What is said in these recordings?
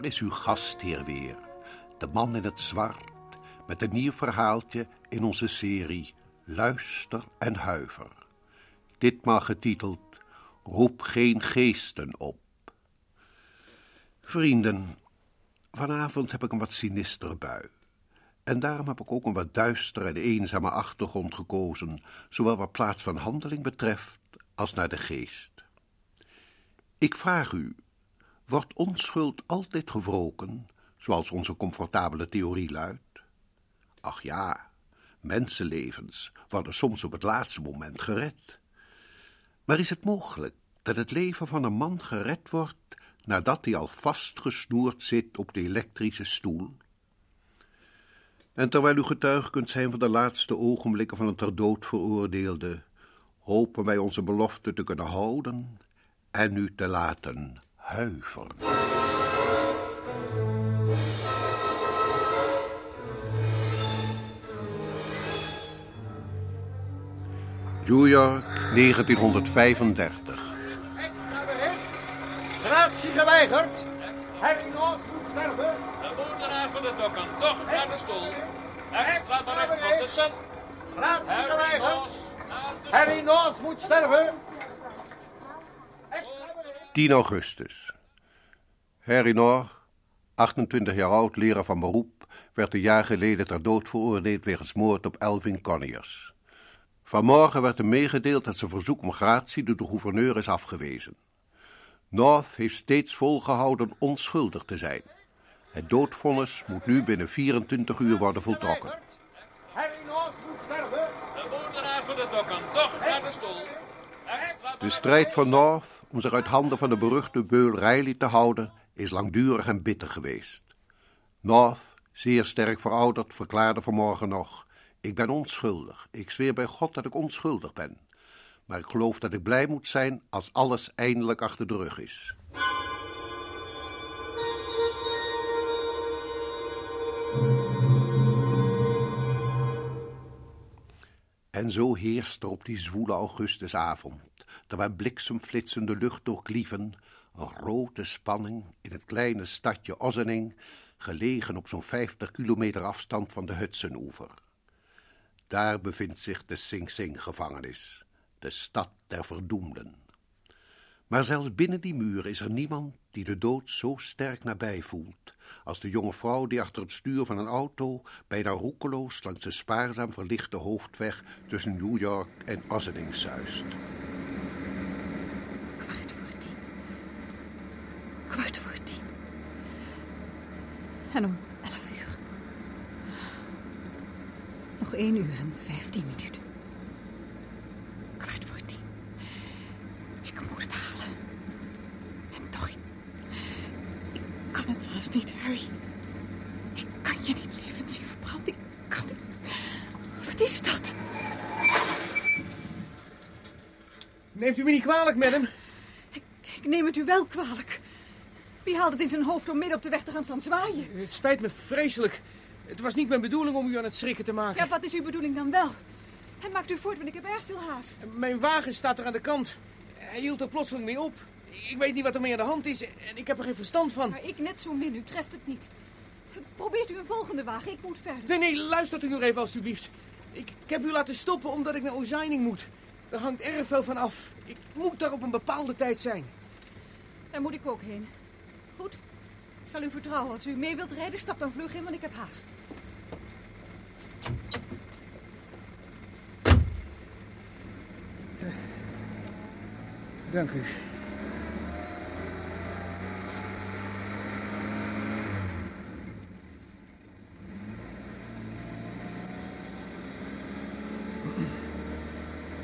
is uw gastheer weer. De man in het zwart, met een nieuw verhaaltje in onze serie Luister en Huiver. Ditmaal getiteld Roep geen geesten op. Vrienden, vanavond heb ik een wat sinistere bui. En daarom heb ik ook een wat duistere en eenzame achtergrond gekozen, zowel wat plaats van handeling betreft als naar de geest. Ik vraag u, wordt onschuld altijd gewroken, zoals onze comfortabele theorie luidt? Ach ja, mensenlevens worden soms op het laatste moment gered. Maar is het mogelijk dat het leven van een man gered wordt nadat hij al vastgesnoerd zit op de elektrische stoel? En terwijl u getuige kunt zijn van de laatste ogenblikken van een ter dood veroordeelde, hopen wij onze belofte te kunnen houden en u te laten huiveren. New York, 1935. Extra. Gratie geweigerd. Harry North moet sterven. De moordenaar van de dokken, toch naar de stoel. Extra bericht van de. Sun. Gratie geweigerd. North moet sterven. Extra bericht. 10 augustus. Harry Noor, 28 jaar oud, leraar van beroep, werd een jaar geleden ter dood veroordeeld wegens moord op Elvin Conyers. Vanmorgen werd hem meegedeeld dat zijn verzoek om gratie door de gouverneur is afgewezen. North heeft steeds volgehouden onschuldig te zijn. Het doodvonnis moet nu binnen 24 uur worden voltrokken. Harry North moet sterven. De moordenaar van de dokken, toch naar de stoel. De strijd van North om zich uit handen van de beruchte beul Riley te houden is langdurig en bitter geweest. North, zeer sterk verouderd, verklaarde vanmorgen nog: Ik ben onschuldig. Ik zweer bij God dat ik onschuldig ben. Maar ik geloof dat ik blij moet zijn als alles eindelijk achter de rug is. En zo heerst er op die zwoele augustusavond, terwijl bliksemflitsen de lucht doorklieven, een grote spanning in het kleine stadje Ossening, gelegen op zo'n 50 kilometer afstand van de Hudsonoever. Daar bevindt zich de Sing Sing-gevangenis, de stad der verdoemden. Maar zelfs binnen die muren is er niemand die de dood zo sterk nabij voelt als de jonge vrouw die achter het stuur van een auto bijna roekeloos langs de spaarzaam verlichte hoofdweg tussen New York en Ossining zuist. Kwart voor tien. Kwart voor tien. En om elf uur. Nog één uur en vijftien minuten. Kwart voor tien. Ik moet het halen. En toch, ik, ik kan het haast niet, Harry. Ik kan je niet levend zien verbrand. Ik kan het. Wat is dat? Neemt u me niet kwalijk, madam? Ik, ik neem het u wel kwalijk. Wie haalt het in zijn hoofd om midden op de weg te gaan staan zwaaien? Het spijt me vreselijk. Het was niet mijn bedoeling om u aan het schrikken te maken. Ja, wat is uw bedoeling dan wel? En maakt u voort, want ik heb erg veel haast. Mijn wagen staat er aan de kant. Hij hield er plotseling mee op. Ik weet niet wat er mee aan de hand is en ik heb er geen verstand van. Maar ik net zo min, u treft het niet. Probeert u een volgende wagen, ik moet verder. Nee, nee, luistert u nog even alstublieft. Ik, ik heb u laten stoppen omdat ik naar Ozijning moet. Daar hangt erg veel van af. Ik moet daar op een bepaalde tijd zijn. Daar moet ik ook heen. Goed, ik zal u vertrouwen. Als u mee wilt rijden, stap dan vlug in, want ik heb haast. Dank u.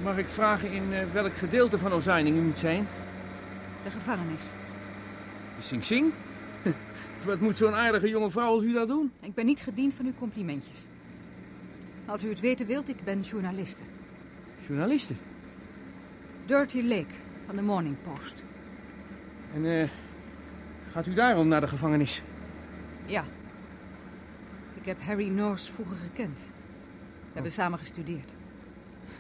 Mag ik vragen in eh, welk gedeelte van Ozijning u moet zijn? De gevangenis. Sing Sing? Wat moet zo'n aardige jonge vrouw als u daar doen? Ik ben niet gediend van uw complimentjes. Als u het weten wilt, ik ben journaliste. Journaliste. Dirty Lake van de Morning Post. En eh, gaat u daarom naar de gevangenis? Ja. Ik heb Harry Norse vroeger gekend. We hebben samen gestudeerd.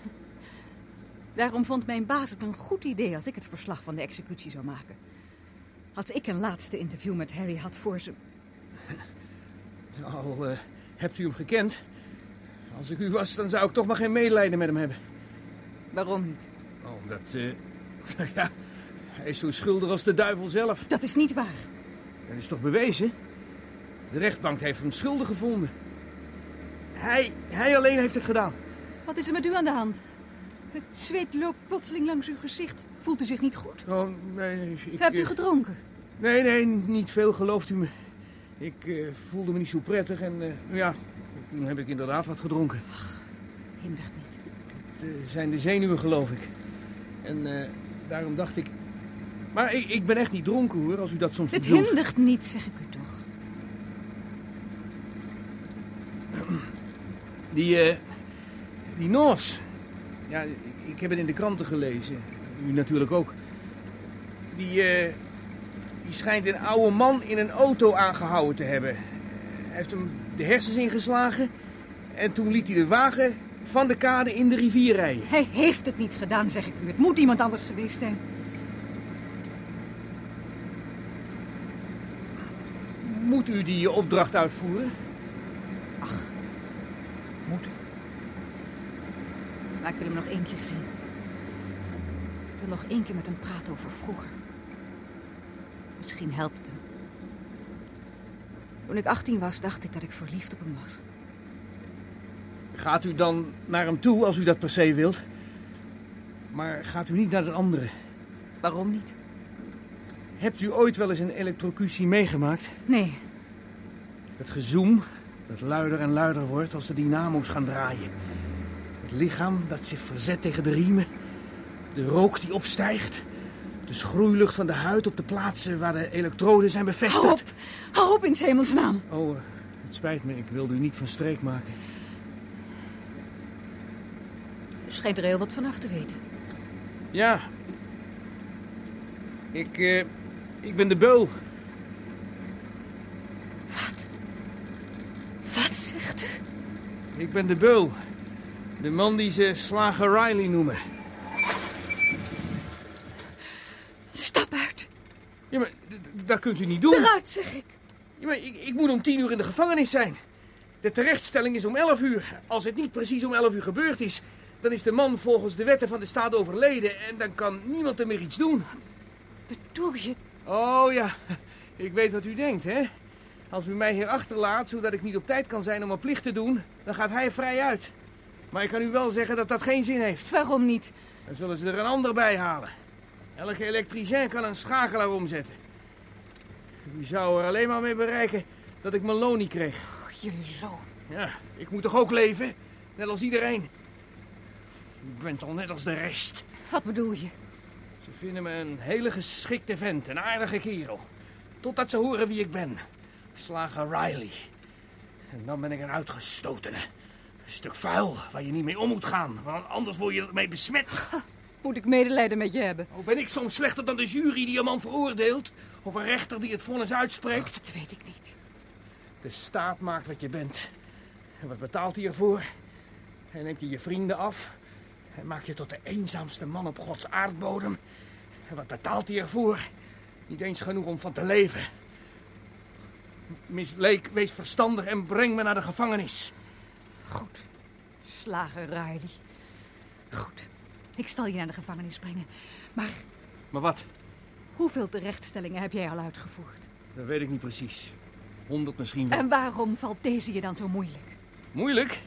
Daarom vond mijn baas het een goed idee als ik het verslag van de executie zou maken. Als ik een laatste interview met Harry had voor ze... Al eh, hebt u hem gekend. Als ik u was, dan zou ik toch maar geen medelijden met hem hebben. Waarom niet? Oh, omdat, eh, ja, hij is zo schuldig als de duivel zelf. Dat is niet waar. Dat is toch bewezen? De rechtbank heeft hem schuldig gevonden. Hij, hij alleen heeft het gedaan. Wat is er met u aan de hand? Het zweet loopt plotseling langs uw gezicht. Voelt u zich niet goed? Oh, nee, nee. Ik, Hebt u eh, gedronken? Nee, nee, niet veel, gelooft u me. Ik eh, voelde me niet zo prettig en eh, ja, toen heb ik inderdaad wat gedronken. Hindert niet. Het zijn de zenuwen, geloof ik. En daarom dacht ik... Maar ik, ik ben echt niet dronken, hoor, als u dat soms Het bedoelt. hindert niet, zeg ik u toch. Die, die Noors. Ja, ik heb het in de kranten gelezen. U natuurlijk ook. Die, eh, die schijnt een oude man in een auto aangehouden te hebben. Hij heeft hem de hersens ingeslagen. En toen liet hij de wagen van de kade in de rivier rijden. Hij heeft het niet gedaan, zeg ik u. Het moet iemand anders geweest zijn. Moet u die opdracht uitvoeren? Ach. Moet. Maar ik wil hem nog één keer zien. Wil nog één keer met hem praten over vroeger. Misschien helpt het hem. Toen ik 18 was, dacht ik dat ik verliefd op hem was. Gaat u dan naar hem toe als u dat per se wilt? Maar gaat u niet naar de andere? Waarom niet? Hebt u ooit wel eens een elektrocutie meegemaakt? Nee, Het gezoem dat luider en luider wordt als de dynamo's gaan draaien. Het lichaam dat zich verzet tegen de riemen. De rook die opstijgt. De schroeilucht van de huid op de plaatsen waar de elektroden zijn hou bevestigd. op! Hou op in 's hemelsnaam! Oh, eh, het spijt me. Ik wilde u niet van streek maken. U schijnt er heel wat van af te weten. Ja. Ik, eh, ik ben de beul. Wat? Wat zegt u? Ik ben de beul. De man die ze slager Riley noemen. Stap uit! Ja, maar d- d- dat kunt u niet doen. Eruit, zeg ik! Ja, maar ik, ik moet om tien uur in de gevangenis zijn. De terechtstelling is om elf uur. Als het niet precies om elf uur gebeurd is, dan is de man volgens de wetten van de staat overleden en dan kan niemand er meer iets doen. Bedoel je... Oh ja, ik weet wat u denkt, hè? Als u mij hier achterlaat, zodat ik niet op tijd kan zijn om mijn plicht te doen, dan gaat hij vrij uit. Maar ik kan u wel zeggen dat dat geen zin heeft. Waarom niet? Dan zullen ze er een ander bij halen. Elke elektricien kan een schakelaar omzetten. U zou er alleen maar mee bereiken dat ik mijn loon niet kreeg. Oh, je loon. Ja, ik moet toch ook leven? Net als iedereen. U bent al net als de rest. Wat bedoel je? Ze vinden me een hele geschikte vent, een aardige kerel. Totdat ze horen wie ik ben. Slager Riley. En dan ben ik een uitgestotene. Een stuk vuil waar je niet mee om moet gaan, want anders word je ermee besmet. Moet ik medelijden met je hebben? Oh, ben ik soms slechter dan de jury die een man veroordeelt? Of een rechter die het vonnis uitspreekt? Dat weet ik niet. De staat maakt wat je bent. En wat betaalt hij ervoor? Hij neemt je je vrienden af. Hij maakt je tot de eenzaamste man op Gods aardbodem. En wat betaalt hij ervoor? Niet eens genoeg om van te leven. Miss Blake, wees verstandig en breng me naar de gevangenis. Goed. Slager Riley. Goed. Ik zal je naar de gevangenis brengen. Maar Maar wat? hoeveel terechtstellingen heb jij al uitgevoerd? Dat weet ik niet precies. Honderd misschien wel. En waarom valt deze je dan zo moeilijk? Moeilijk?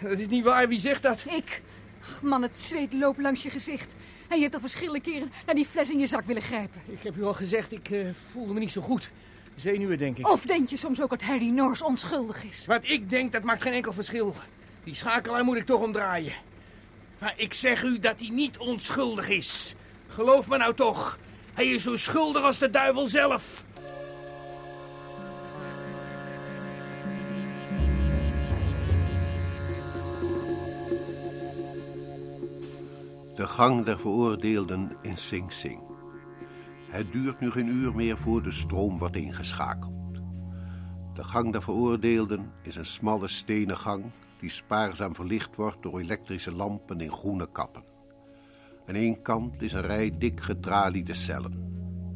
Dat is niet waar. Wie zegt dat? Ik. Ach man, het zweet loopt langs je gezicht. En je hebt al verschillende keren naar die fles in je zak willen grijpen. Ik heb u al gezegd, ik eh, voelde me niet zo goed. Zenuwen, denk ik. Of denk je soms ook dat Harry Norris onschuldig is? Wat ik denk, dat maakt geen enkel verschil. Die schakelaar moet ik toch omdraaien. Maar ik zeg u dat hij niet onschuldig is. Geloof me nou toch. Hij is zo schuldig als de duivel zelf. De gang der veroordeelden in Sing Sing. Het duurt nu geen uur meer voor de stroom wordt ingeschakeld. De gang der veroordeelden is een smalle stenen gang die spaarzaam verlicht wordt door elektrische lampen in groene kappen. Aan één kant is een rij dik getraliede cellen.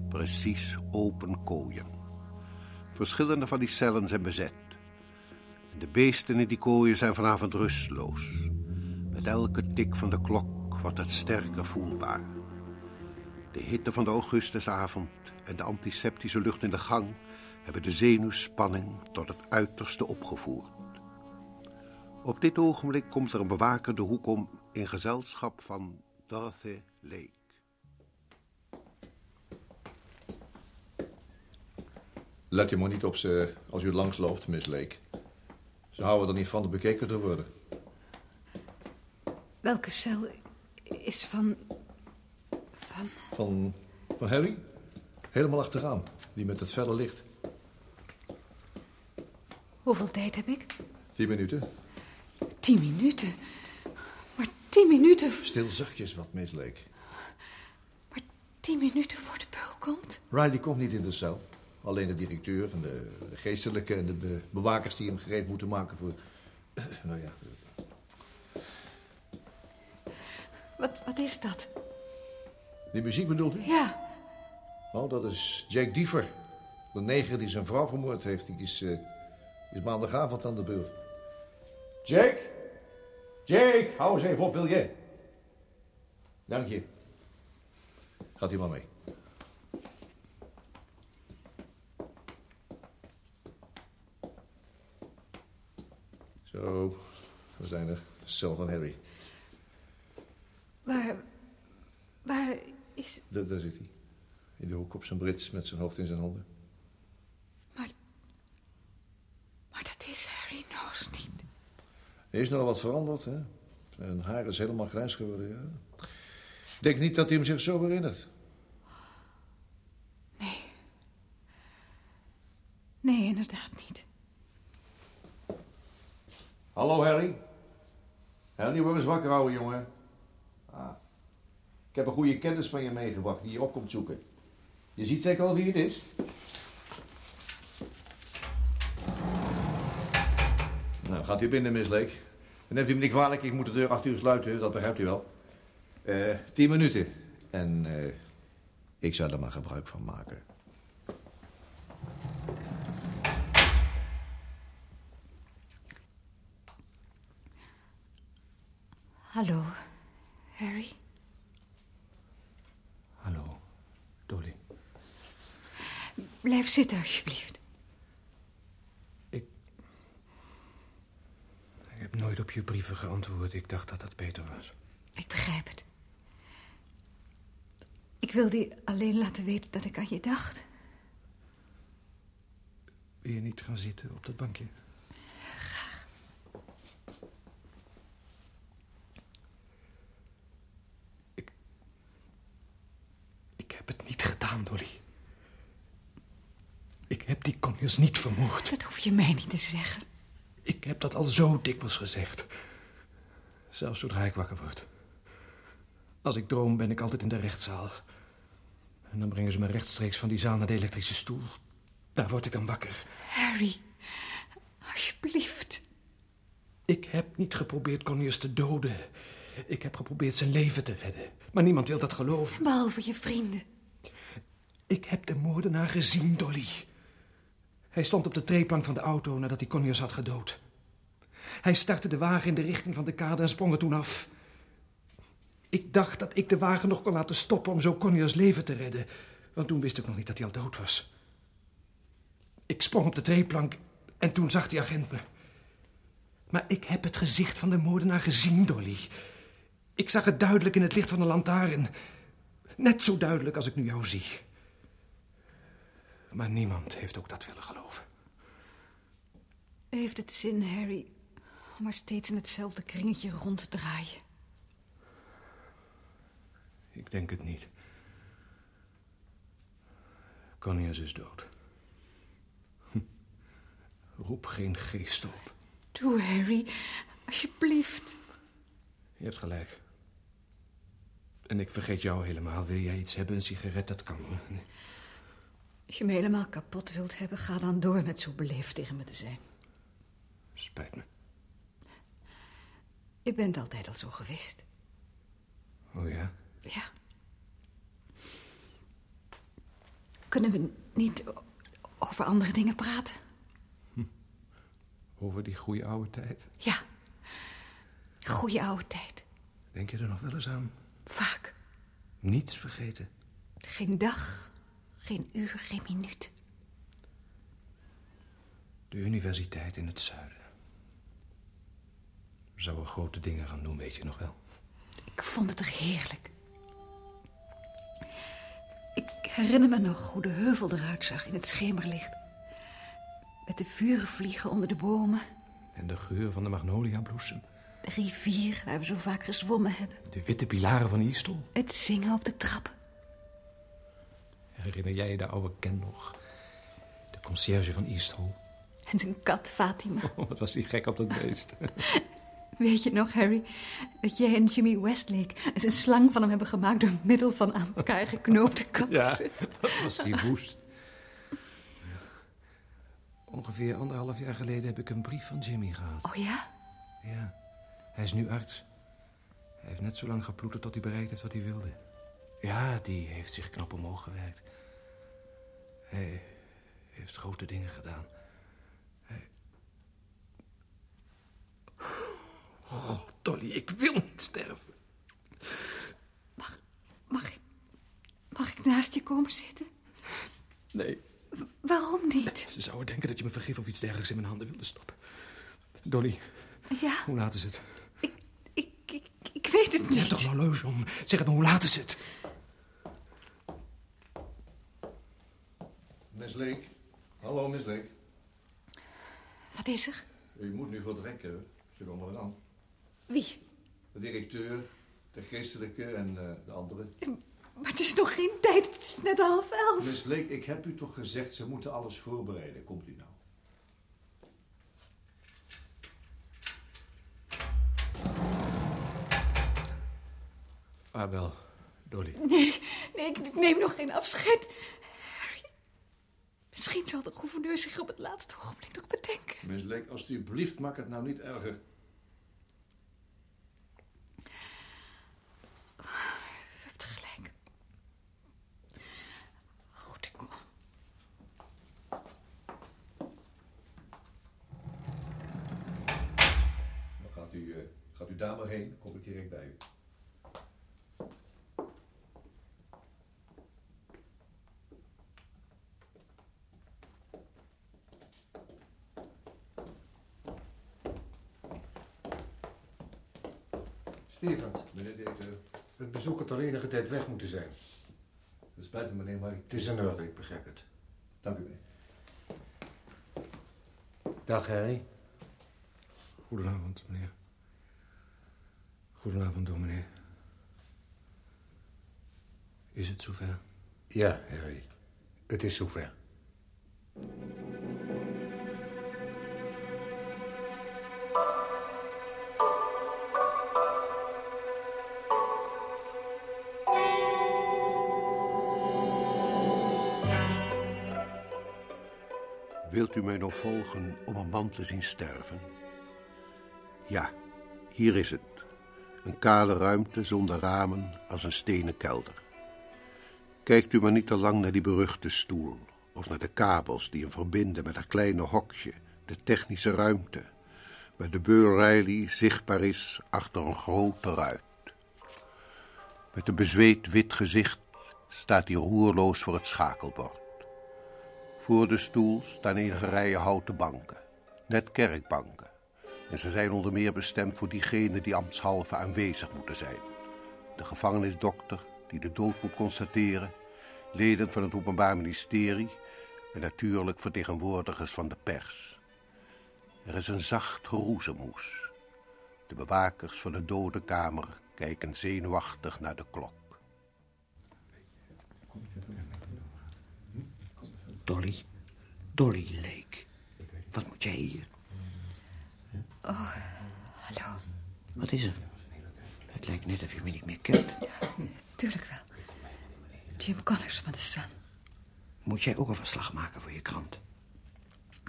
Precies open kooien. Verschillende van die cellen zijn bezet. De beesten in die kooien zijn vanavond rusteloos. Met elke tik van de klok wordt het sterker voelbaar. De hitte van de augustusavond en de antiseptische lucht in de gang hebben de zenuwspanning tot het uiterste opgevoerd. Op dit ogenblik komt er een bewaker de hoek om in gezelschap van Dorothy Lake. Let je maar niet op ze als u langs loopt, Miss Lake. Ze houden er niet van de bekeken te worden. Welke cel is van... van... Van, van Harry? Helemaal achteraan. Die met het felle licht. Hoeveel tijd heb ik? Tien minuten. Tien minuten. Maar tien minuten... Stil zachtjes wat, Miss Lake. Maar tien minuten voor de beul komt? Riley komt niet in de cel. Alleen de directeur en de, de geestelijke en de be- bewakers die hem gereed moeten maken voor... eh, nou ja, Wat, wat is dat? die muziek bedoelt u? Ja, Oh, dat is Jake Diever. De neger die zijn vrouw vermoord heeft. Die is, eh, is maandagavond aan de beurt. Jake? Jake, hou eens even op, wil je? Dank je. Gaat u maar mee. Zo, we zijn er. De cel van Harry. waar... waar is... Da- daar zit hij. In de hoek op zijn brits met zijn hoofd in zijn handen. Maar... maar dat is Harry Noos niet. Er is nog wat veranderd, hè? Zijn haar is helemaal grijs geworden, ja. Ik denk niet dat hij hem zich zo herinnert. Nee. Nee, inderdaad niet. Hallo, Harry. Harry, word eens wakker, ouwe jongen. Ah. Ik heb een goede kennis van je meegebracht die je op komt zoeken. Je ziet zeker al wie het is? Nou, gaat u binnen, Miss Lake. Dan neemt u me niet kwalijk, ik moet de deur achter u sluiten, dat begrijpt u wel. Eh, tien minuten. En eh, ik zou er maar gebruik van maken. Hallo, Harry. Hallo, Dolly. Blijf zitten, alsjeblieft. Ik heb nooit op je brieven geantwoord. Ik dacht dat dat beter was. Ik begrijp het. Ik wilde je alleen laten weten dat ik aan je dacht. Wil je niet gaan zitten op dat bankje? Ik... Ik heb het niet gedaan, Dolly. Ik heb die Conyers niet vermoord. Dat hoef je mij niet te zeggen. Ik heb dat al zo dikwijls gezegd. Zelfs zodra ik wakker word. Als ik droom ben ik altijd in de rechtszaal. En dan brengen ze me rechtstreeks van die zaal naar de elektrische stoel. Daar word ik dan wakker. Harry, alsjeblieft. Ik heb niet geprobeerd Conyers te doden. Ik heb geprobeerd zijn leven te redden. Maar niemand wil dat geloven. Behalve je vrienden. Ik heb de moordenaar gezien, Dolly. Hij stond op de treeplank van de auto nadat hij Conyers had gedood. Hij startte de wagen in de richting van de kade en sprong er toen af. Ik dacht dat ik de wagen nog kon laten stoppen om zo Conyers leven te redden. Want toen wist ik nog niet dat hij al dood was. Ik sprong op de treeplank en toen zag die agent me. Maar ik heb het gezicht van de moordenaar gezien, Dolly. Ik zag het duidelijk in het licht van de lantaarn. Net zo duidelijk als ik nu jou zie. Maar niemand heeft ook dat willen geloven. Heeft het zin, Harry, om maar steeds in hetzelfde kringetje rond te draaien? Ik denk het niet. Conyers is dood. Hm. Roep geen geest op. Doe, Harry, alsjeblieft. Je hebt gelijk. En ik vergeet jou helemaal. Wil jij iets hebben, een sigaret, dat kan. hoor. Als je me helemaal kapot wilt hebben, ga dan door met zo beleefd tegen me te zijn. Spijt me. Je bent altijd al zo geweest. Oh ja? Ja. Kunnen we niet over andere dingen praten? Over die goede oude tijd. Ja. Goeie oude tijd. Denk je er nog wel eens aan? Vaak. Niets vergeten. Geen dag, geen uur, geen minuut. De universiteit in het zuiden. We zouden grote dingen gaan doen, weet je nog wel. Ik vond het er heerlijk. Ik herinner me nog hoe de heuvel eruit zag in het schemerlicht. Met de vurenvliegen onder de bomen. En de geur van de magnoliabloesem. De rivier waar we zo vaak gezwommen hebben. De witte pilaren van Eastol. Het zingen op de trappen. Herinner jij je de oude Ken nog? De conciërge van Eastol. En zijn kat Fatima. Oh, wat was die gek op dat beest. Weet je nog, Harry, dat jij en Jimmy Westlake eens een slang van hem hebben gemaakt door middel van aan elkaar geknoopte kansen? Ja, wat was die woest. Ongeveer anderhalf jaar geleden heb ik een brief van Jimmy gehad. Oh ja? Ja, hij is nu arts. Hij heeft net zo lang geploeterd tot hij bereikt heeft wat hij wilde. Ja, die heeft zich knap omhoog gewerkt. Hij heeft grote dingen gedaan. Hij... Oh, Dolly, ik wil niet sterven. Mag ik, mag ik naast je komen zitten? Nee, W- waarom niet? ze zouden denken dat je me vergif of iets dergelijks in mijn handen wilde stoppen. Dolly, Ja, hoe laat is het? ik, ik, ik, ik weet het niet. toch een horloge om. Zeg het me, hoe laat is het? Miss Lake. Hallo, Miss Lake. Wat is er? U moet nu vertrekken. Ze komen er aan. Wie? De directeur, de geestelijke en eh, de andere. Maar het is nog geen tijd, het is net half elf. Miss Lake, ik heb u toch gezegd, ze moeten alles voorbereiden. Komt u nou? Vaarwel, Dolly. Nee, nee, ik neem nog geen afscheid. Misschien zal de gouverneur zich op het laatste ogenblik nog bedenken. Miss Lake, alstublieft, maak het nou niet erger. U hebt gelijk. Goed, ik kom. Dan gaat u, eh, gaat u daar maar heen, dan kom ik direct bij u. Directeur, het bezoek had al enige tijd weg moeten zijn. het spijt me meneer, maar ik... Het is in orde, ik begrijp het. Dank u meneer. Dag, Harry. Goedenavond, meneer. Goedenavond, dominee. Is het zover? Ja, Harry. Het is zover. Wilt u mij nog volgen om een man te zien sterven? Ja, hier is het. Een kale ruimte zonder ramen als een stenen kelder. Kijkt u maar niet te lang naar die beruchte stoel... of naar de kabels die hem verbinden met dat kleine hokje... de technische ruimte... waar de beur Riley zichtbaar is achter een grote ruit. Met een bezweet wit gezicht staat hij roerloos voor het schakelbord. Voor de stoel staan enige rijen houten banken, net kerkbanken. En ze zijn onder meer bestemd voor diegenen die ambtshalve aanwezig moeten zijn. De gevangenisdokter die de dood moet constateren, leden van het Openbaar Ministerie en natuurlijk vertegenwoordigers van de pers. Er is een zacht geroezemoes. De bewakers van de dode kamer kijken zenuwachtig naar de klok. Dolly. Dolly Lake. Wat moet jij hier? Hallo, Wat is er? Het lijkt net of je me niet meer kent. tuurlijk wel. Jim Connors van de Sun. Moet jij ook een verslag maken voor je krant?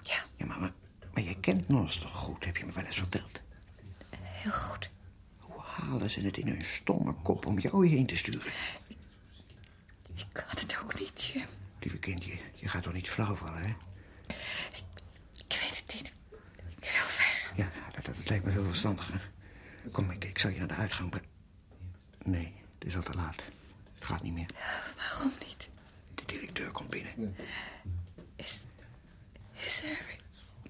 Ja, Ja, maar, maar, maar jij kent Norris toch goed, heb je me wel eens verteld. heel goed. Hoe halen ze het in hun stomme kop om jou hierheen te sturen? Ik had het ook niet, Jim. Lieve kind, je, je gaat toch niet flauw vallen, hè? Ik weet het niet. Ik wil weg. Ja, dat, dat lijkt me veel verstandiger. Kom, ik, ik zal je naar de uitgang brengen. Nee, het is al te laat. Het gaat niet meer. Waarom niet? De directeur komt binnen. Is, is Harry...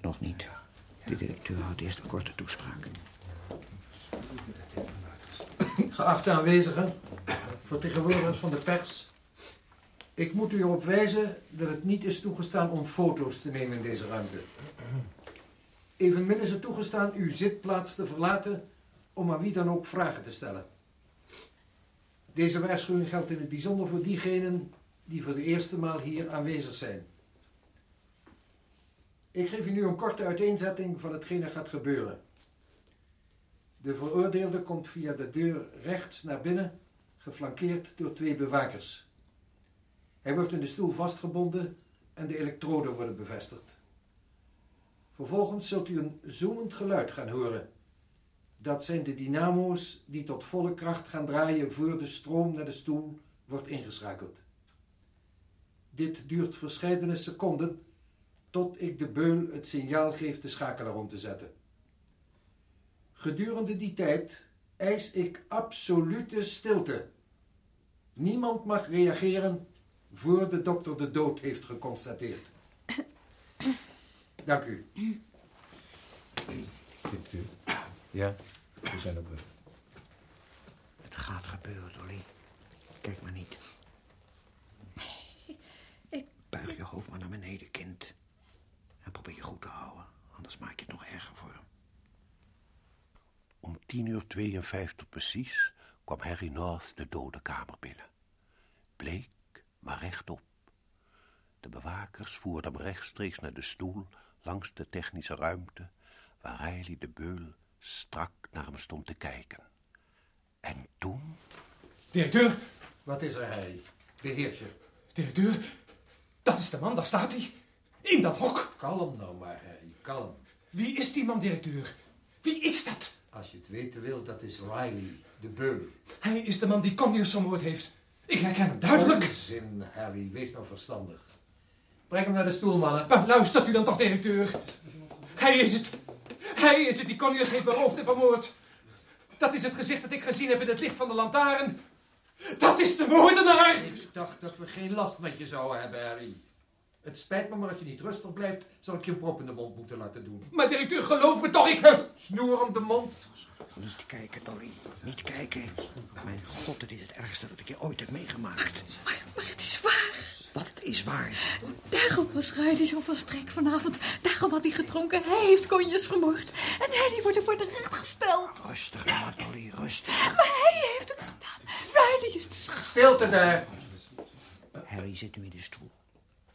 Nog niet. De directeur houdt eerst een korte toespraak. Geachte aanwezigen, vertegenwoordigers van de pers. Ik moet u erop wijzen dat het niet is toegestaan om foto's te nemen in deze ruimte. Evenmin is het toegestaan uw zitplaats te verlaten om aan wie dan ook vragen te stellen. Deze waarschuwing geldt in het bijzonder voor diegenen die voor de eerste maal hier aanwezig zijn. Ik geef u nu een korte uiteenzetting van hetgeen er gaat gebeuren. De veroordeelde komt via de deur rechts naar binnen, geflankeerd door twee bewakers. Hij wordt in de stoel vastgebonden en de elektroden worden bevestigd. Vervolgens zult u een zoemend geluid gaan horen. Dat zijn de dynamo's die tot volle kracht gaan draaien voor de stroom naar de stoel wordt ingeschakeld. Dit duurt verscheidene seconden tot ik de beul het signaal geef de schakelaar om te zetten. Gedurende die tijd eis ik absolute stilte. Niemand mag reageren voor de dokter de dood heeft geconstateerd. Dank u. Ja, we zijn op weg. Het gaat gebeuren, Dolly. Kijk maar niet. ik... Buig je hoofd maar naar beneden, kind. En probeer je goed te houden, anders maak je het nog erger voor hem. Om tien uur 52 precies kwam Harry North de dode kamer binnen. Bleek, maar rechtop. De bewakers voerden hem rechtstreeks naar de stoel langs de technische ruimte, waar Riley de beul strak naar hem stond te kijken. En toen... Directeur, Wat is er, Harry? Beheers je. directeur, dat is de man, daar staat hij. In dat hok. Kalm nou maar, Harry, kalm. Wie is die man, directeur? Wie is dat? Als je het weten wilt, dat is Riley, de beul. Hij is de man die Conyers vermoord heeft. Ik herken hem duidelijk. Onzin, Harry, wees nou verstandig. Breng hem naar de stoel, mannen. Maar luistert u dan toch, directeur? Hij is het. Hij is het die Conyers heeft beroofd en vermoord. Dat is het gezicht dat ik gezien heb in het licht van de lantaarn. Dat is de moordenaar! Ik dacht dat we geen last met je zouden hebben, Harry. Het spijt me, maar als je niet rustig blijft, zal ik je een prop in de mond moeten laten doen. Maar directeur, geloof me toch, ik heb... Snoer hem de mond. Niet kijken, Dolly. Niet kijken. Mijn god, het is het ergste dat ik je ooit heb meegemaakt. Maar, maar het is waar. Wat is waar? Daarom was Riley zo van streek vanavond. Daarom had hij gedronken. Hij heeft konjes vermoord. En Harry wordt er voor de recht gesteld. Rustig, nou, Dolly, rustig. Maar hij heeft het gedaan. Riley is de schuld. Stilte daar. Harry zit nu in de stoel.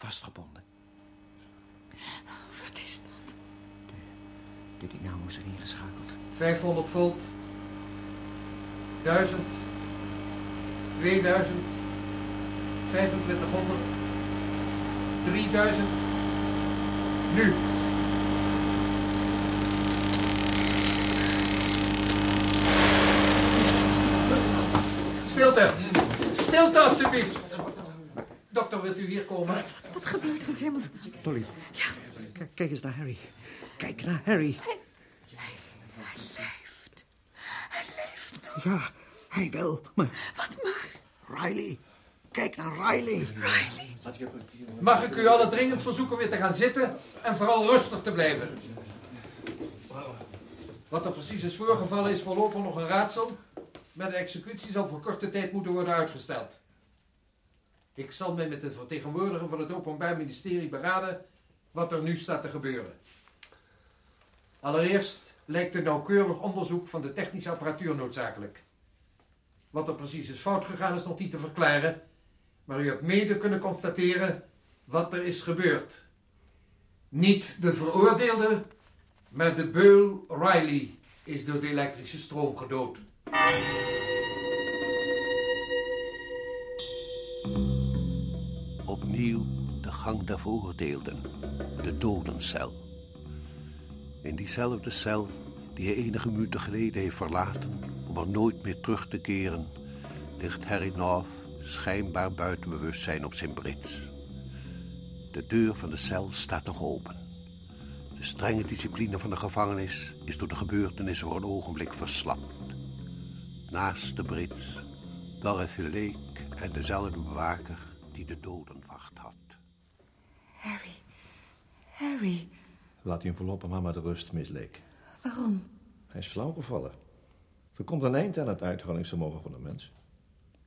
Vastgebonden. Wat is dat? De dynamo's zijn ingeschakeld. 500 volt. 1000. 2000. 2500. 3000. Nu. Stilte. Stilte alstublieft. Dokter, wilt u hier komen? Wat, gebeurt er in hemels? Dolly. Ja, Kijk, kijk eens naar Harry. Kijk naar Harry. hij, hij, hij leeft. Hij leeft nog. Ja, hij wel. Maar Wat maar? Riley. Kijk naar Riley. Riley. Mag ik u allen dringend verzoeken weer te gaan zitten en vooral rustig te blijven? Wat er precies is voorgevallen is voorlopig nog een raadsel, maar de executie zal voor korte tijd moeten worden uitgesteld. Ik zal mij met de vertegenwoordiger van het Openbaar Ministerie beraden wat er nu staat te gebeuren. Allereerst lijkt een nauwkeurig onderzoek van de technische apparatuur noodzakelijk. Wat er precies is fout gegaan is nog niet te verklaren, maar u hebt mede kunnen constateren wat er is gebeurd. Niet de veroordeelde, maar de beul Riley is door de elektrische stroom gedood. De gang der veroordeelden, de dodencel. In diezelfde cel die hij enige minuten geleden heeft verlaten om er nooit meer terug te keren, ligt Harry North schijnbaar buiten bewustzijn op zijn brits. De deur van de cel staat nog open. De strenge discipline van de gevangenis is door de gebeurtenissen voor een ogenblik verslapt. Naast de Brits, Dorothy Lake en dezelfde bewaker die de had. Harry. Harry. Laat u hem voorlopig maar met rust, Miss Lake. Waarom? Hij is flauwgevallen. Er komt een eind aan het uithoudingsvermogen van een mens.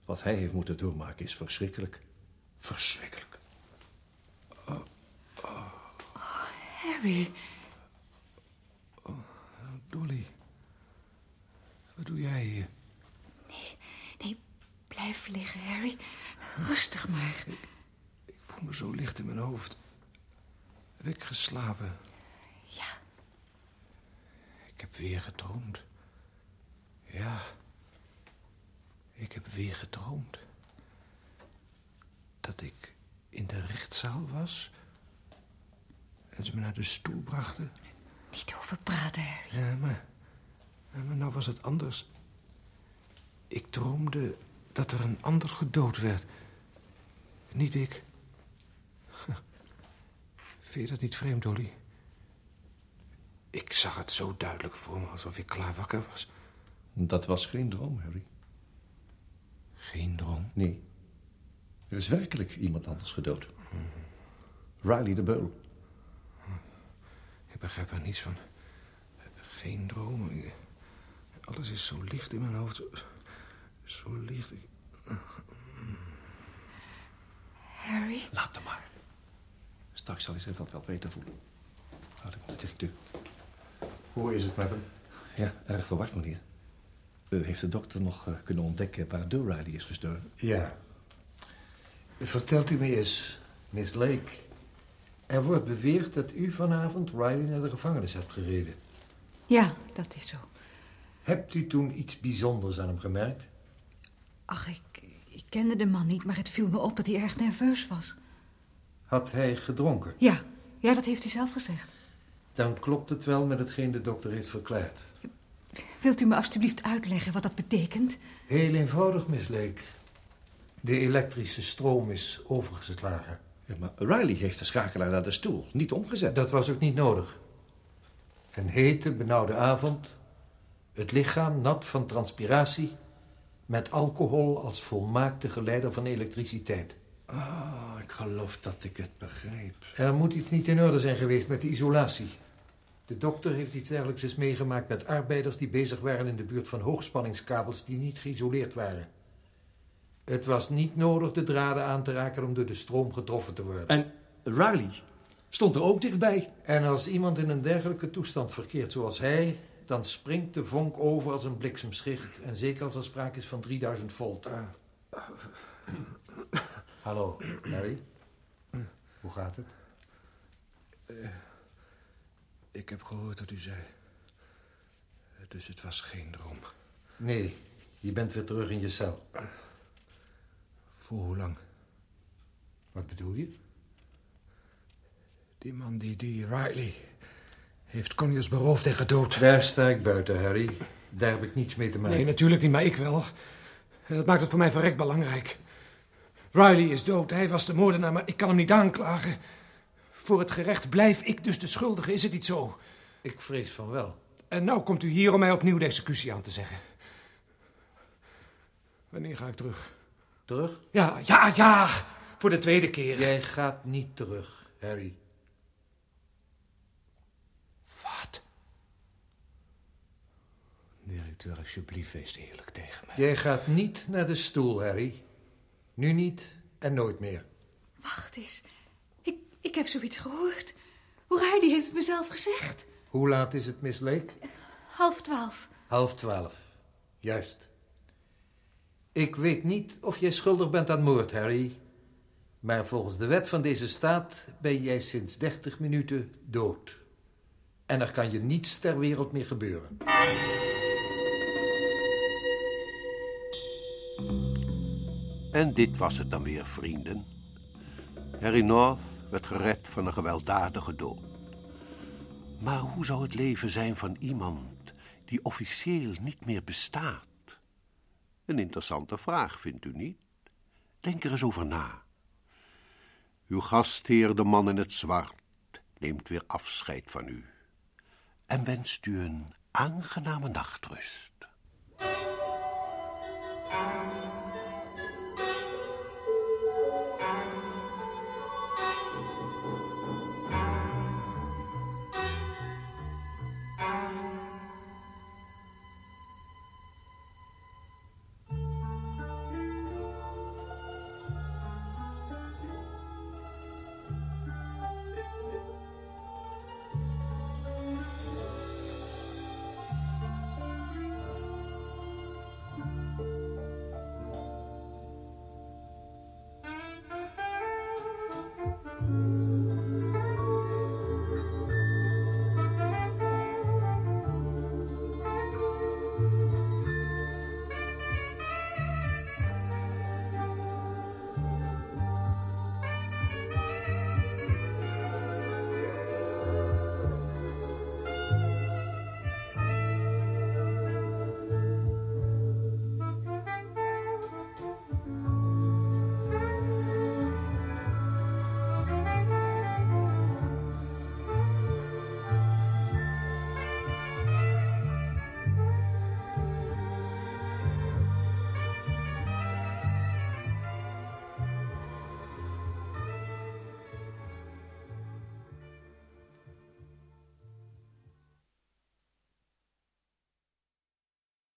Wat hij heeft moeten doormaken is verschrikkelijk. Verschrikkelijk. Harry. Dolly. Wat doe jij hier? Nee, blijf liggen, Harry. Rustig maar. Ik voel me zo licht in mijn hoofd. Heb ik geslapen? Ja. Ik heb weer gedroomd. Ja. Ik heb weer gedroomd. Dat ik in de rechtszaal was. En ze me naar de stoel brachten. Niet over praten, Harry. Ja, maar, maar nou was het anders. Ik droomde dat er een ander gedood werd. Niet ik. Vind je dat niet vreemd, Dolly? Ik zag het zo duidelijk voor me, alsof ik klaar wakker was. Dat was geen droom, Harry. Geen droom? Nee. Er is werkelijk iemand anders gedood. Riley de Beul. Ik begrijp er niets van. Geen droom. Alles is zo licht in mijn hoofd. Zo, zo licht. Harry? Laat hem maar. Straks zal hij zich wel, wel beter voelen. Houd ik met de directeur. Hoe is het met hem? Ja, erg verward, meneer. U heeft de dokter nog eh, kunnen ontdekken waardoor Riley is gestorven? Ja. Vertelt u me eens, Miss Lake. Er wordt beweerd dat u vanavond Riley naar de gevangenis hebt gereden. Ja, dat is zo. Hebt u toen iets bijzonders aan hem gemerkt? Ach, ik, ik kende de man niet, maar het viel me op dat hij erg nerveus was. Had hij gedronken? Ja, ja, dat heeft hij zelf gezegd. Dan klopt het wel met hetgeen de dokter heeft verklaard. Wilt u me alstublieft uitleggen wat dat betekent? Heel eenvoudig, Miss Lake. De elektrische stroom is overgeslagen. Ja, maar Riley heeft de schakelaar naar de stoel niet omgezet. Dat was ook niet nodig. Een hete, benauwde avond. Het lichaam nat van transpiratie. Met alcohol als volmaakte geleider van elektriciteit. Ah, ik geloof dat ik het begrijp. Er moet iets niet in orde zijn geweest met de isolatie. De dokter heeft iets dergelijks eens meegemaakt met arbeiders die bezig waren in de buurt van hoogspanningskabels die niet geïsoleerd waren. Het was niet nodig de draden aan te raken om door de stroom getroffen te worden. En Riley stond er ook dichtbij. En als iemand in een dergelijke toestand verkeert zoals hij, dan springt de vonk over als een bliksemschicht. En zeker als er sprake is van 3000 volt. Hallo, Harry. Hoe gaat het? Ik heb gehoord wat u zei. Dus het was geen droom. Nee, je bent weer terug in je cel. Voor hoe lang? Wat bedoel je? Die man, die, die Riley, heeft Conyers beroofd en gedood. Daar sta ik buiten, Harry. Daar heb ik niets mee te maken. Nee, natuurlijk niet, maar ik wel. En dat maakt het voor mij verrekt belangrijk. Riley is dood, hij was de moordenaar, maar ik kan hem niet aanklagen. Voor het gerecht blijf ik dus de schuldige, is het niet zo? Ik vrees van wel. En nou komt u hier om mij opnieuw de executie aan te zeggen. Wanneer ga ik terug? Terug? Ja, ja, ja! Voor de tweede keer. Jij gaat niet terug, Harry. Wat? Directeur, alsjeblieft, wees eerlijk tegen mij. Jij gaat niet naar de stoel, Harry. Nu niet en nooit meer. Wacht eens. Ik, ik heb zoiets gehoord. Riley heeft het mezelf gezegd. Hoe laat is het, Miss Lake? Half twaalf. Half twaalf. Juist. Ik weet niet of jij schuldig bent aan moord, Harry. Maar volgens de wet van deze staat ben jij sinds 30 minuten dood. En er kan je niets ter wereld meer gebeuren. En dit was het dan weer, vrienden. Harry North werd gered van een gewelddadige dood. Maar hoe zou het leven zijn van iemand die officieel niet meer bestaat? Een interessante vraag, vindt u niet? Denk er eens over na. Uw gastheer, de man in het zwart, neemt weer afscheid van u en wenst u een aangename nachtrust.